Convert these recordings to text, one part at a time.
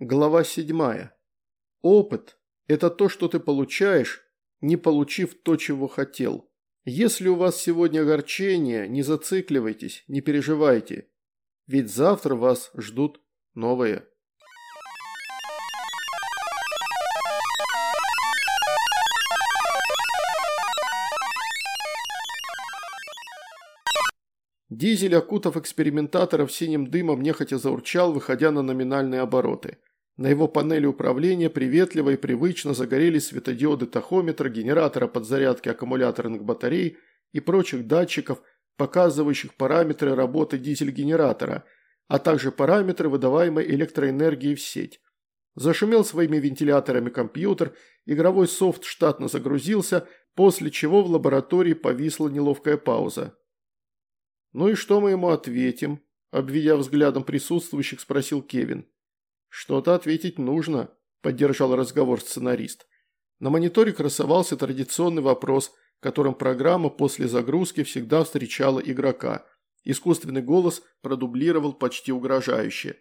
Глава 7. Опыт – это то, что ты получаешь, не получив то, чего хотел. Если у вас сегодня огорчение, не зацикливайтесь, не переживайте. Ведь завтра вас ждут новые. Дизель, окутав экспериментаторов синим дымом, нехотя заурчал, выходя на номинальные обороты. На его панели управления приветливо и привычно загорелись светодиоды тахометра, генератора подзарядки аккумуляторных батарей и прочих датчиков, показывающих параметры работы дизель-генератора, а также параметры выдаваемой электроэнергии в сеть. Зашумел своими вентиляторами компьютер, игровой софт штатно загрузился, после чего в лаборатории повисла неловкая пауза. «Ну и что мы ему ответим?» – обведя взглядом присутствующих, спросил Кевин. «Что-то ответить нужно», – поддержал разговор сценарист. На мониторе красовался традиционный вопрос, которым программа после загрузки всегда встречала игрока. Искусственный голос продублировал почти угрожающе.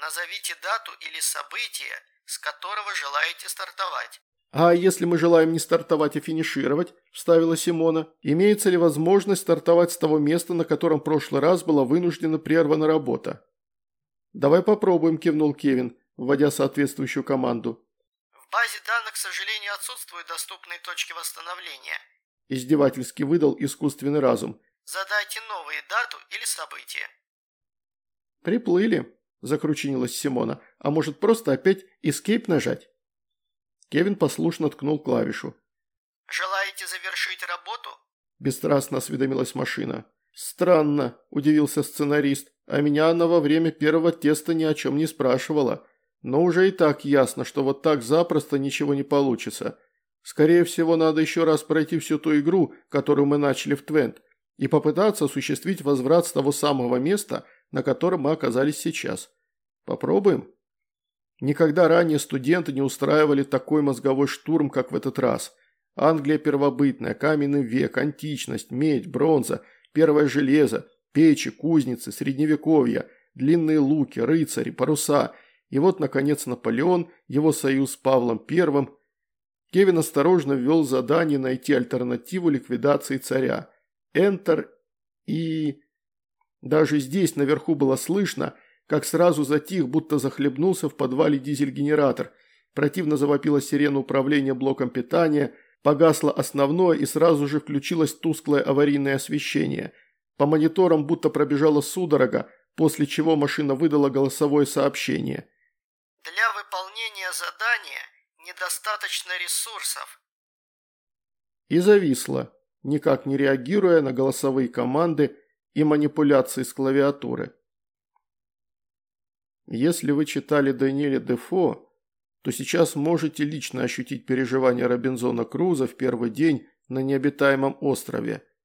«Назовите дату или событие, с которого желаете стартовать». «А если мы желаем не стартовать, а финишировать?» – вставила Симона. «Имеется ли возможность стартовать с того места, на котором в прошлый раз была вынуждена прервана работа?» «Давай попробуем», – кивнул Кевин, вводя соответствующую команду. «В базе данных, к сожалению, отсутствуют доступные точки восстановления», – издевательски выдал искусственный разум. «Задайте новые дату или событие». «Приплыли», – закручинилась Симона. «А может, просто опять escape нажать?» Кевин послушно ткнул клавишу. «Желаете завершить работу?» – бесстрастно осведомилась машина. «Странно», – удивился сценарист. А меня она во время первого теста ни о чем не спрашивала. Но уже и так ясно, что вот так запросто ничего не получится. Скорее всего, надо еще раз пройти всю ту игру, которую мы начали в Твент, и попытаться осуществить возврат с того самого места, на котором мы оказались сейчас. Попробуем? Никогда ранее студенты не устраивали такой мозговой штурм, как в этот раз. Англия первобытная, каменный век, античность, медь, бронза, первое железо – Печи, кузницы, средневековья, длинные луки, рыцари, паруса. И вот, наконец, Наполеон, его союз с Павлом I. Кевин осторожно ввел задание найти альтернативу ликвидации царя. Enter и... Даже здесь наверху было слышно, как сразу затих, будто захлебнулся в подвале дизель-генератор. Противно завопила сирена управления блоком питания, погасло основное и сразу же включилось тусклое аварийное освещение – по мониторам будто пробежала судорога, после чего машина выдала голосовое сообщение. «Для выполнения задания недостаточно ресурсов». И зависла, никак не реагируя на голосовые команды и манипуляции с клавиатуры. Если вы читали Даниэля Дефо, то сейчас можете лично ощутить переживания Робинзона Круза в первый день на необитаемом острове –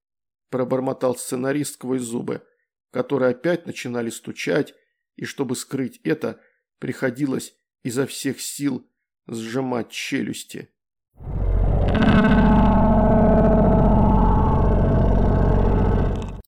пробормотал сценарист сквозь зубы, которые опять начинали стучать, и чтобы скрыть это, приходилось изо всех сил сжимать челюсти.